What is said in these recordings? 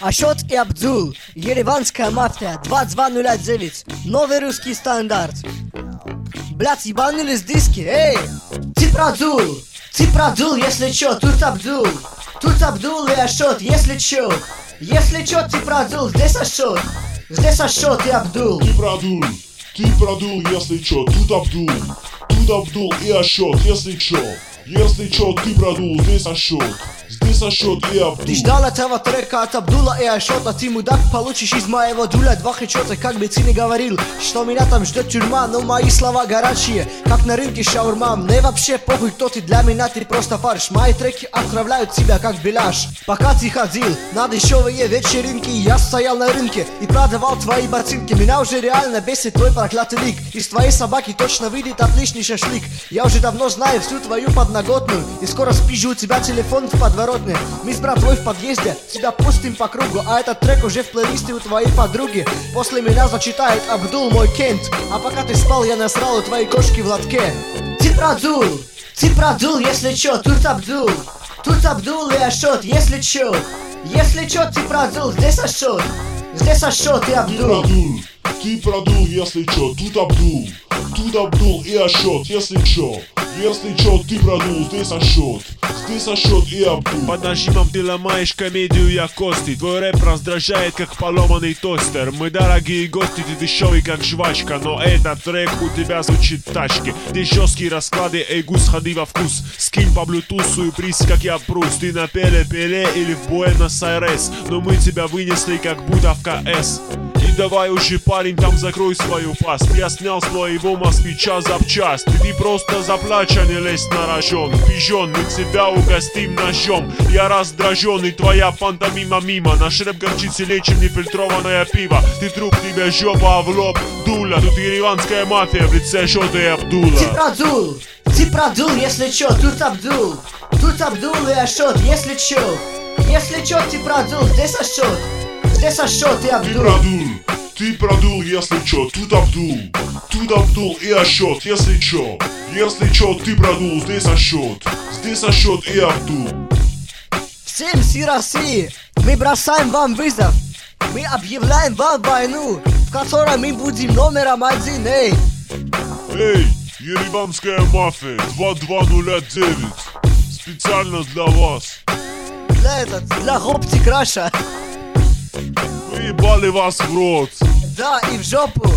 Ашот и Абдул, Ереванская мафия, 2209, новый русский стандарт. Блять, ебанулись диски, эй! Ты продул, ты продул, если чё, тут Абдул. Тут Абдул и Ашот, если чё. Если чё, ты продул, здесь Ашот. Здесь Ашот и Абдул. Ты продул, ты продул, если чё, тут Абдул. Тут Абдул и Ашот, если чё. Если чё, ты продул, здесь Ашот. Здесь Ашот и Абдул. Ты ждал этого трека от Абдула и Ашота Ты, мудак, получишь из моего дуля два хечета Как бы ты ни говорил, что меня там ждет тюрьма Но мои слова горячие, как на рынке шаурма. Мне вообще похуй, кто ты. Для меня, ты просто фарш. Мои треки отправляют тебя как беляш. Пока ты ходил на дешевые вечеринки Я стоял на рынке и продавал твои ботинки. Меня уже реально бесит твой проклятый лик. Из твоей собаки точно выйдет отличный шашлык. Я уже давно знаю всю твою подноготную И скоро спижу у тебя телефон в подворотне Мы с братвой в подъезде тебя пустим по кругу А этот трек уже в плейлисте у твоей подруги. После меня зачитает Абдул мой Кент А пока ты спал, я насрал у твоей кошки в лотке. Ты продул, ты продул, если чё, тут Абдул. Тут Абдул и Ашот, если чё. Если чё, ты продул, здесь Ашот. Здесь Ашот и Ты Абдул. Продул, ты продул, если чё, тут Абдул. Тут Абдул и Ашот, если чё. Если чё, ты продул, здесь Ашот. Здесь Ашот и Абдул. Под нажимом ты ломаешь комедию я кости. Твой рэп раздражает как поломанный тостер. Мы дорогие гости, ты дешевый как жвачка. Но этот трек у тебя звучит в тачке. Ты жесткие расклады, эй гус, ходи во вкус. Скинь по блютусу и приз, как я прус Ты на Пеле-Пеле или в Буэнос-Айрес. Но мы тебя вынесли как будто в КС и давай уже, парень, там закрой свою пасть. Я снял с твоего москвича запчасть. Ты просто заплачь, а не лезь на рожон. Пижон, мы тебя угостим ножом. Я раздражен, и твоя пантомима мимо. Наш рэп горчит сильнее, чем нефильтрованное пиво. Ты труп, тебе жопа в лоб дуля. Тут ереванская мафия в лице Шота и Абдула. Ты продул, ты продул, если чё, тут Абдул Тут Абдул и Ашот, если чё. Если чё, ты продул, здесь Ашот Ашот и Ты Абдул продул, ты продул, если чё, тут Абдул. Тут Абдул и Ашот, если чё. Если чё, ты продул, здесь Ашот. Здесь Ашот и Абдул. Всем си России, мы бросаем вам вызов Мы объявляем вам войну В которой мы будем номером один, эй Эй, ереванская мафия 2209. Специально для вас. Для этот, для Хопти Краша Выебали вас в рот. Да, и в жопу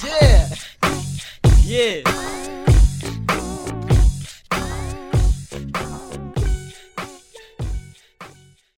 Где? Е,